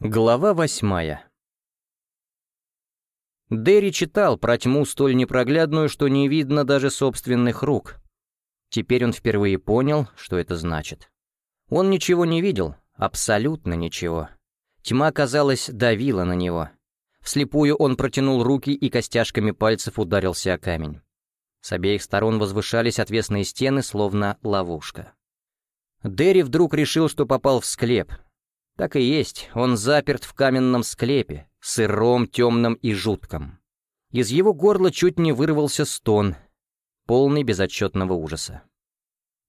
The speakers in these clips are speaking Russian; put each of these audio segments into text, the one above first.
Глава восьмая Дерри читал про тьму столь непроглядную, что не видно даже собственных рук. Теперь он впервые понял, что это значит. Он ничего не видел, абсолютно ничего. Тьма, казалось, давила на него. Вслепую он протянул руки и костяшками пальцев ударился о камень. С обеих сторон возвышались отвесные стены, словно ловушка. Дерри вдруг решил, что попал в склеп. Так и есть, он заперт в каменном склепе, сыром, темном и жутком. Из его горла чуть не вырвался стон, полный безотчетного ужаса.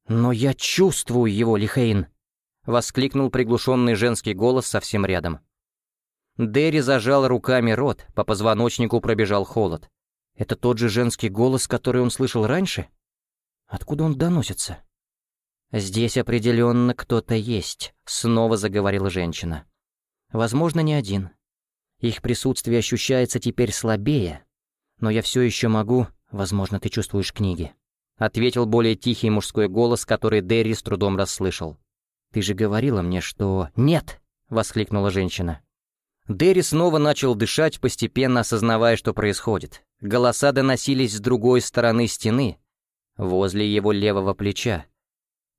«Но я чувствую его, Лихейн!» — воскликнул приглушенный женский голос совсем рядом. Дерри зажал руками рот, по позвоночнику пробежал холод. Это тот же женский голос, который он слышал раньше? Откуда он доносится? «Здесь определенно кто-то есть», — снова заговорила женщина. «Возможно, не один. Их присутствие ощущается теперь слабее, но я все еще могу, возможно, ты чувствуешь книги», — ответил более тихий мужской голос, который Дерри с трудом расслышал. «Ты же говорила мне, что...» «Нет!» — воскликнула женщина. Дерри снова начал дышать, постепенно осознавая, что происходит. Голоса доносились с другой стороны стены, возле его левого плеча.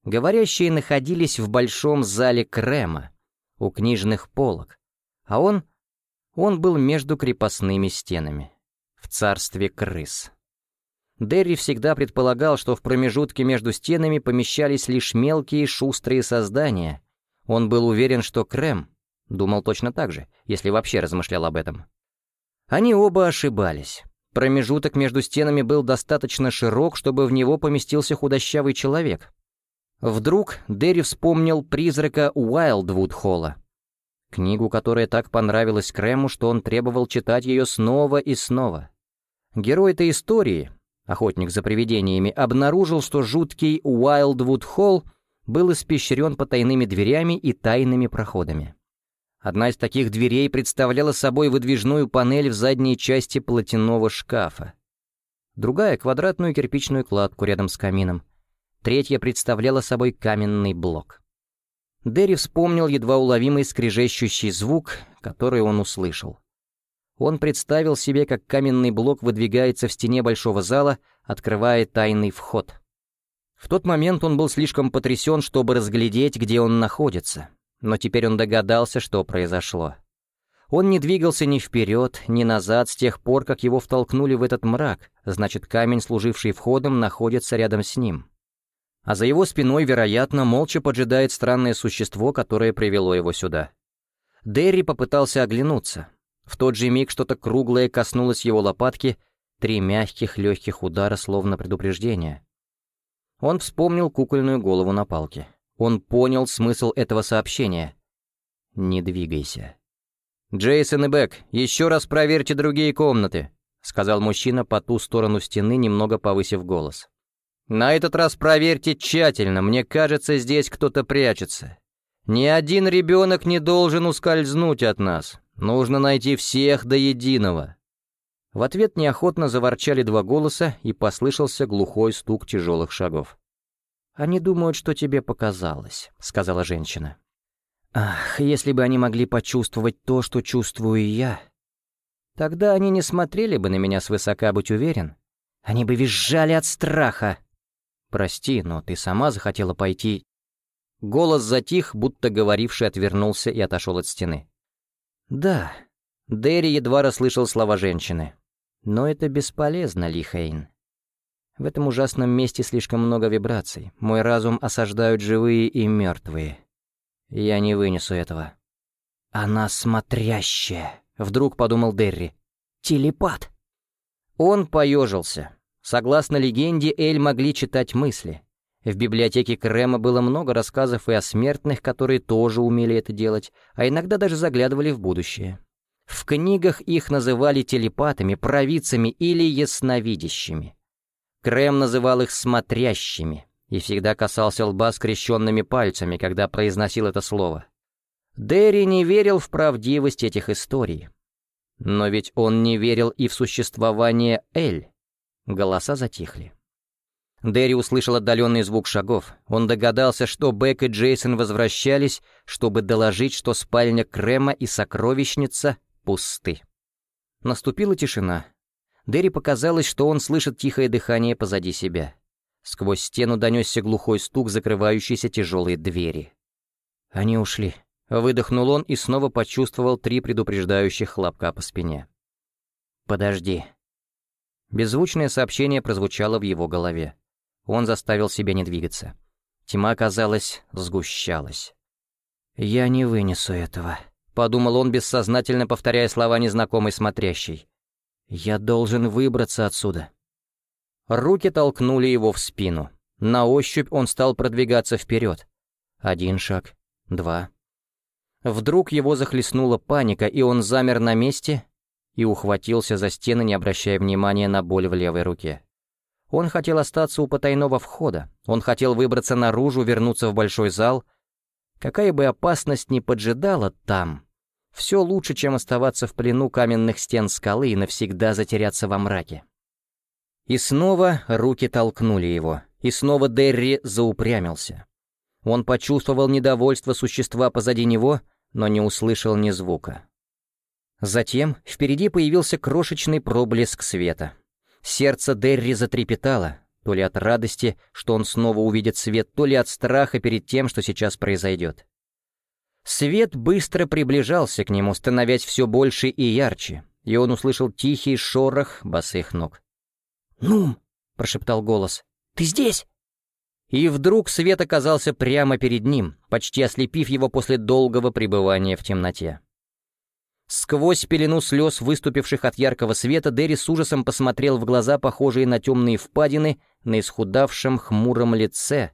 Говорящие находились в большом зале Крема, у книжных полок, а он... он был между крепостными стенами, в царстве крыс. Дерри всегда предполагал, что в промежутке между стенами помещались лишь мелкие шустрые создания. Он был уверен, что Крем думал точно так же, если вообще размышлял об этом. Они оба ошибались. Промежуток между стенами был достаточно широк, чтобы в него поместился худощавый человек, Вдруг Дерри вспомнил призрака Уайлдвуд-Холла. Книгу, которая так понравилась Крему, что он требовал читать ее снова и снова. Герой этой истории, охотник за привидениями, обнаружил, что жуткий Уайлдвуд-Холл был испещрен потайными дверями и тайными проходами. Одна из таких дверей представляла собой выдвижную панель в задней части платяного шкафа. Другая — квадратную кирпичную кладку рядом с камином — Третья представляла собой каменный блок. Дерри вспомнил едва уловимый скрежещущий звук, который он услышал. Он представил себе, как каменный блок выдвигается в стене большого зала, открывая тайный вход. В тот момент он был слишком потрясен, чтобы разглядеть, где он находится, но теперь он догадался, что произошло. Он не двигался ни вперед, ни назад с тех пор, как его втолкнули в этот мрак, значит, камень, служивший входом, находится рядом с ним а за его спиной, вероятно, молча поджидает странное существо, которое привело его сюда. Дерри попытался оглянуться. В тот же миг что-то круглое коснулось его лопатки, три мягких легких удара, словно предупреждение. Он вспомнил кукольную голову на палке. Он понял смысл этого сообщения. «Не двигайся». «Джейсон и Бек, еще раз проверьте другие комнаты», — сказал мужчина по ту сторону стены, немного повысив голос. На этот раз проверьте тщательно, мне кажется, здесь кто-то прячется. Ни один ребенок не должен ускользнуть от нас. Нужно найти всех до единого». В ответ неохотно заворчали два голоса, и послышался глухой стук тяжелых шагов. «Они думают, что тебе показалось», — сказала женщина. «Ах, если бы они могли почувствовать то, что чувствую я, тогда они не смотрели бы на меня свысока, быть уверен. Они бы визжали от страха». «Прости, но ты сама захотела пойти...» Голос затих, будто говоривший отвернулся и отошел от стены. «Да». Дерри едва расслышал слова женщины. «Но это бесполезно, Лихейн. В этом ужасном месте слишком много вибраций. Мой разум осаждают живые и мертвые. Я не вынесу этого». «Она смотрящая», — вдруг подумал Дерри. «Телепат». Он поежился. Согласно легенде, Эль могли читать мысли. В библиотеке Крема было много рассказов и о смертных, которые тоже умели это делать, а иногда даже заглядывали в будущее. В книгах их называли телепатами, провидцами или ясновидящими. Крем называл их «смотрящими» и всегда касался лба скрещенными пальцами, когда произносил это слово. Дерри не верил в правдивость этих историй. Но ведь он не верил и в существование Эль. Голоса затихли. Дерри услышал отдаленный звук шагов. Он догадался, что Бек и Джейсон возвращались, чтобы доложить, что спальня Крема и сокровищница пусты. Наступила тишина. Дерри показалось, что он слышит тихое дыхание позади себя. Сквозь стену донесся глухой стук закрывающейся тяжелой двери. Они ушли. Выдохнул он и снова почувствовал три предупреждающих хлопка по спине. «Подожди». Беззвучное сообщение прозвучало в его голове. Он заставил себя не двигаться. Тьма, казалось, сгущалась. «Я не вынесу этого», — подумал он, бессознательно повторяя слова незнакомой смотрящей. «Я должен выбраться отсюда». Руки толкнули его в спину. На ощупь он стал продвигаться вперед. Один шаг, два. Вдруг его захлестнула паника, и он замер на месте и ухватился за стены, не обращая внимания на боль в левой руке. Он хотел остаться у потайного входа, он хотел выбраться наружу, вернуться в большой зал. Какая бы опасность ни поджидала там, все лучше, чем оставаться в плену каменных стен скалы и навсегда затеряться во мраке. И снова руки толкнули его, и снова Дерри заупрямился. Он почувствовал недовольство существа позади него, но не услышал ни звука. Затем впереди появился крошечный проблеск света. Сердце Дерри затрепетало, то ли от радости, что он снова увидит свет, то ли от страха перед тем, что сейчас произойдет. Свет быстро приближался к нему, становясь все больше и ярче, и он услышал тихий шорох босых ног. «Нум!» — прошептал голос. «Ты здесь?» И вдруг свет оказался прямо перед ним, почти ослепив его после долгого пребывания в темноте. Сквозь пелену слез, выступивших от яркого света, Дерри с ужасом посмотрел в глаза, похожие на темные впадины, на исхудавшем хмуром лице,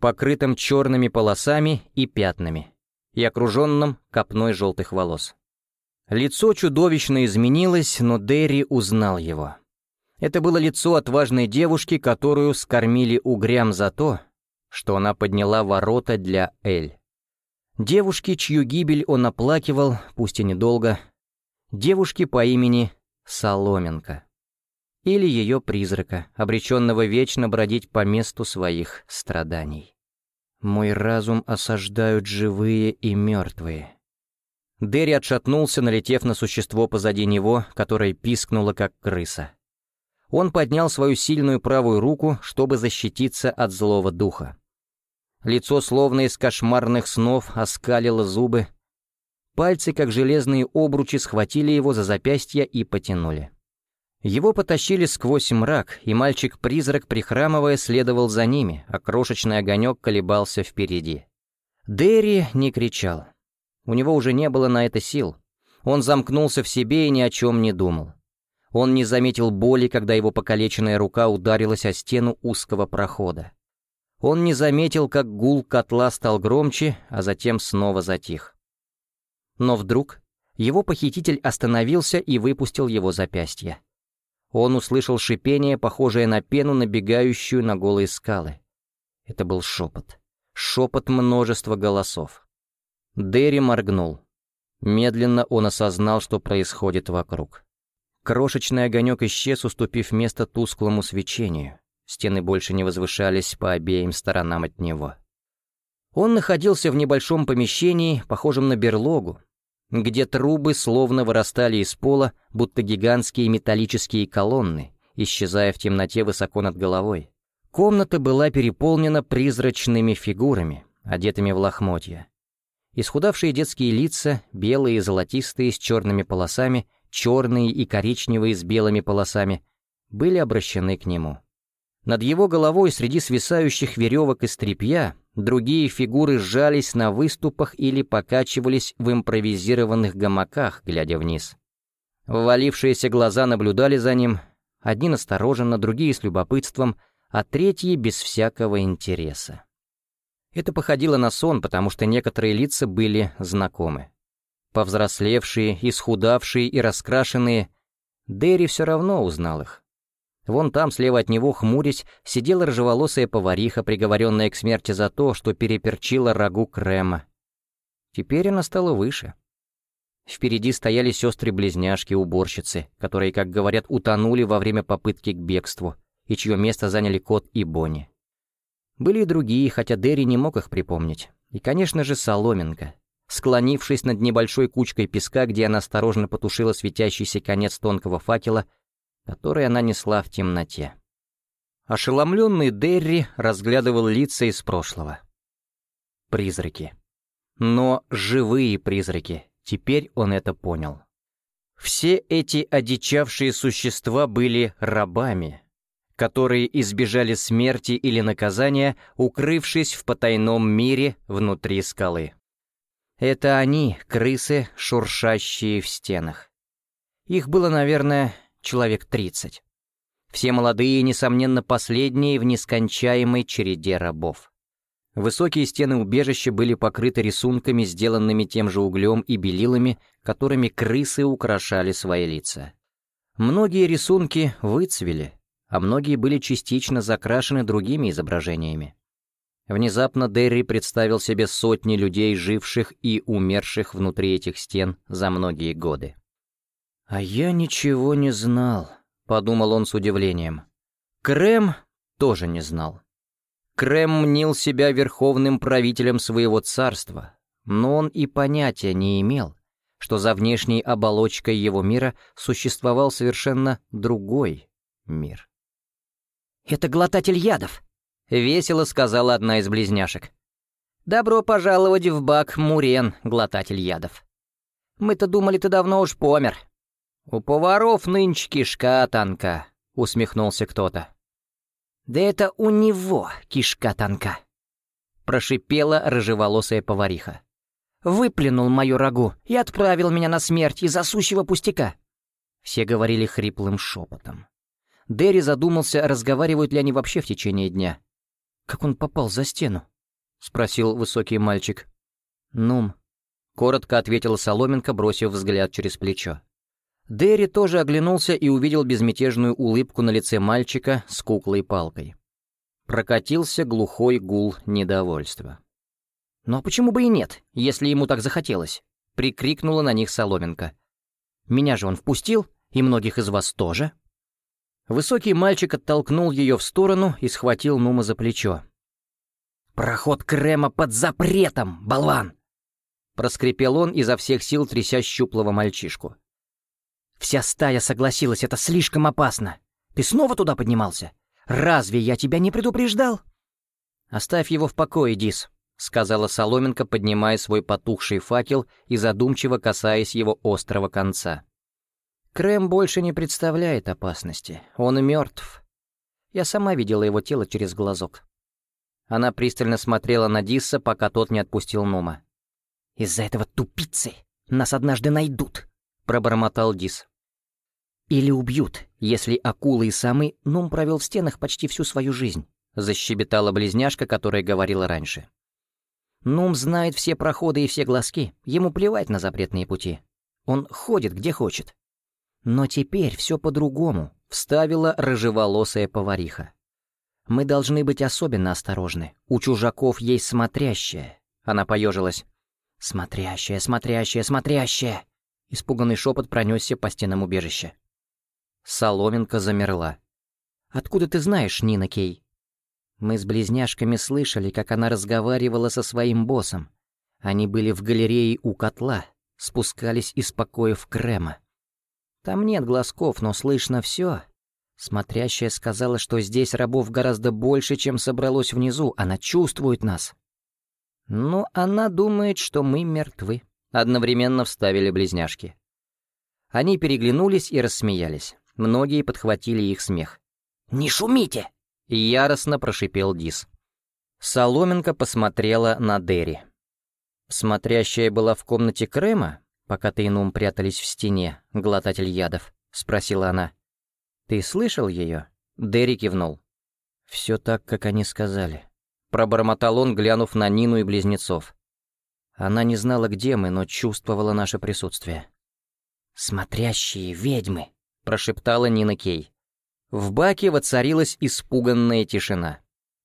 покрытом черными полосами и пятнами, и окруженном копной желтых волос. Лицо чудовищно изменилось, но Дерри узнал его. Это было лицо отважной девушки, которую скормили угрям за то, что она подняла ворота для Эль. Девушки, чью гибель он оплакивал, пусть и недолго. Девушки по имени Соломенко. Или ее призрака, обреченного вечно бродить по месту своих страданий. Мой разум осаждают живые и мертвые. Дерри отшатнулся, налетев на существо позади него, которое пискнуло, как крыса. Он поднял свою сильную правую руку, чтобы защититься от злого духа. Лицо, словно из кошмарных снов, оскалило зубы. Пальцы, как железные обручи, схватили его за запястья и потянули. Его потащили сквозь мрак, и мальчик-призрак, прихрамывая, следовал за ними, а крошечный огонек колебался впереди. Дерри не кричал. У него уже не было на это сил. Он замкнулся в себе и ни о чем не думал. Он не заметил боли, когда его покалеченная рука ударилась о стену узкого прохода. Он не заметил, как гул котла стал громче, а затем снова затих. Но вдруг его похититель остановился и выпустил его запястье. Он услышал шипение, похожее на пену, набегающую на голые скалы. Это был шепот. Шепот множества голосов. Дерри моргнул. Медленно он осознал, что происходит вокруг. Крошечный огонек исчез, уступив место тусклому свечению. Стены больше не возвышались по обеим сторонам от него. Он находился в небольшом помещении, похожем на берлогу, где трубы словно вырастали из пола, будто гигантские металлические колонны, исчезая в темноте высоко над головой. Комната была переполнена призрачными фигурами, одетыми в лохмотья. Исхудавшие детские лица, белые и золотистые с черными полосами, черные и коричневые с белыми полосами, были обращены к нему. Над его головой среди свисающих веревок из тряпья другие фигуры сжались на выступах или покачивались в импровизированных гамаках, глядя вниз. Ввалившиеся глаза наблюдали за ним, одни настороженно, другие с любопытством, а третьи без всякого интереса. Это походило на сон, потому что некоторые лица были знакомы. Повзрослевшие, исхудавшие и раскрашенные, Дерри все равно узнал их. Вон там, слева от него, хмурясь, сидела рыжеволосая повариха, приговоренная к смерти за то, что переперчила рагу крема. Теперь она стала выше. Впереди стояли сестры-близняшки-уборщицы, которые, как говорят, утонули во время попытки к бегству, и чье место заняли Кот и Бонни. Были и другие, хотя Дерри не мог их припомнить. И, конечно же, Соломенко. Склонившись над небольшой кучкой песка, где она осторожно потушила светящийся конец тонкого факела, который она несла в темноте. Ошеломленный Дерри разглядывал лица из прошлого. Призраки. Но живые призраки. Теперь он это понял. Все эти одичавшие существа были рабами, которые избежали смерти или наказания, укрывшись в потайном мире внутри скалы. Это они, крысы, шуршащие в стенах. Их было, наверное, человек тридцать. Все молодые, несомненно, последние в нескончаемой череде рабов. Высокие стены убежища были покрыты рисунками, сделанными тем же углем и белилами, которыми крысы украшали свои лица. Многие рисунки выцвели, а многие были частично закрашены другими изображениями. Внезапно Дерри представил себе сотни людей, живших и умерших внутри этих стен за многие годы. «А я ничего не знал», — подумал он с удивлением. Крем тоже не знал. Крем мнил себя верховным правителем своего царства, но он и понятия не имел, что за внешней оболочкой его мира существовал совершенно другой мир. «Это глотатель ядов», — весело сказала одна из близняшек. «Добро пожаловать в бак, Мурен, глотатель ядов. Мы-то думали, ты давно уж помер». «У поваров нынче кишка танка», — усмехнулся кто-то. «Да это у него кишка танка», — прошипела рыжеволосая повариха. «Выплюнул мою рагу и отправил меня на смерть из-за сущего пустяка». Все говорили хриплым шепотом. Дерри задумался, разговаривают ли они вообще в течение дня. «Как он попал за стену?» — спросил высокий мальчик. «Нум», — коротко ответила Соломенко, бросив взгляд через плечо. Дерри тоже оглянулся и увидел безмятежную улыбку на лице мальчика с куклой-палкой. Прокатился глухой гул недовольства. «Ну а почему бы и нет, если ему так захотелось?» — прикрикнула на них Соломенко. «Меня же он впустил, и многих из вас тоже». Высокий мальчик оттолкнул ее в сторону и схватил Нума за плечо. «Проход Крема под запретом, болван!» Проскрипел он изо всех сил, тряся щуплого мальчишку. «Вся стая согласилась, это слишком опасно. Ты снова туда поднимался? Разве я тебя не предупреждал?» «Оставь его в покое, Дис», — сказала Соломенко, поднимая свой потухший факел и задумчиво касаясь его острого конца. Крем больше не представляет опасности. Он мертв. Я сама видела его тело через глазок. Она пристально смотрела на Дисса, пока тот не отпустил Нума. «Из-за этого тупицы нас однажды найдут», — пробормотал Дис. «Или убьют, если акулы и самы Нум провел в стенах почти всю свою жизнь», — защебетала близняшка, которая говорила раньше. «Нум знает все проходы и все глазки, ему плевать на запретные пути. Он ходит где хочет. Но теперь все по-другому, вставила рыжеволосая повариха. Мы должны быть особенно осторожны. У чужаков есть смотрящая. Она поежилась. «Смотрящая, смотрящая, смотрящая!» Испуганный шепот пронесся по стенам убежища. Соломенка замерла. «Откуда ты знаешь, Нина Кей?» Мы с близняшками слышали, как она разговаривала со своим боссом. Они были в галерее у котла, спускались из покоев Крема. Там нет глазков, но слышно все. Смотрящая сказала, что здесь рабов гораздо больше, чем собралось внизу. Она чувствует нас. Но она думает, что мы мертвы. Одновременно вставили близняшки. Они переглянулись и рассмеялись. Многие подхватили их смех. «Не шумите!» — яростно прошипел Дис. Соломенко посмотрела на Дерри. Смотрящая была в комнате Крема, пока ты и Нум прятались в стене, глотатель ядов?» — спросила она. «Ты слышал ее?» Дерри кивнул. «Все так, как они сказали». Пробормотал он, глянув на Нину и близнецов. Она не знала, где мы, но чувствовала наше присутствие. «Смотрящие ведьмы!» — прошептала Нина Кей. В баке воцарилась испуганная тишина.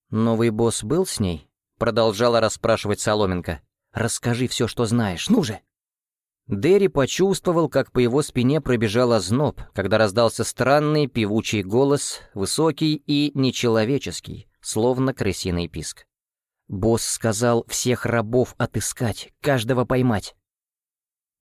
«Новый босс был с ней?» — продолжала расспрашивать Соломенко. «Расскажи все, что знаешь, ну же!» Дерри почувствовал, как по его спине пробежал озноб, когда раздался странный певучий голос, высокий и нечеловеческий, словно крысиный писк. Босс сказал всех рабов отыскать, каждого поймать.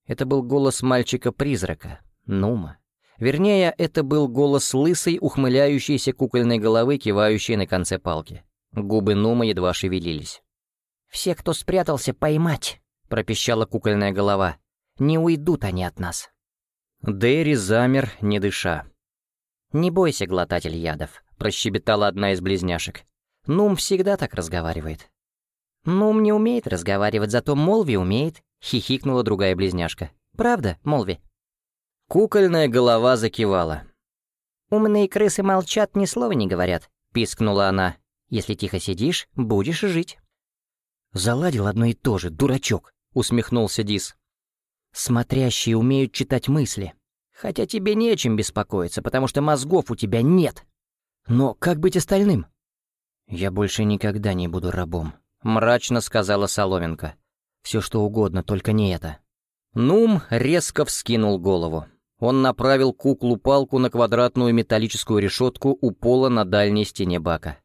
Это был голос мальчика-призрака, Нума. Вернее, это был голос лысой, ухмыляющейся кукольной головы, кивающей на конце палки. Губы Нума едва шевелились. «Все, кто спрятался, поймать!» — пропищала кукольная голова. Не уйдут они от нас». Дэри замер, не дыша. «Не бойся, глотатель ядов», — прощебетала одна из близняшек. «Нум всегда так разговаривает». «Нум не умеет разговаривать, зато Молви умеет», — хихикнула другая близняшка. «Правда, Молви?» Кукольная голова закивала. «Умные крысы молчат, ни слова не говорят», — пискнула она. «Если тихо сидишь, будешь жить». «Заладил одно и то же, дурачок», — усмехнулся Дис. Смотрящие умеют читать мысли. Хотя тебе не о чем беспокоиться, потому что мозгов у тебя нет. Но как быть остальным? «Я больше никогда не буду рабом», — мрачно сказала Соломенко. «Все что угодно, только не это». Нум резко вскинул голову. Он направил куклу-палку на квадратную металлическую решетку у пола на дальней стене бака.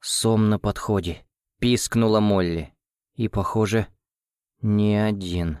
«Сом на подходе», — пискнула Молли. «И, похоже, не один».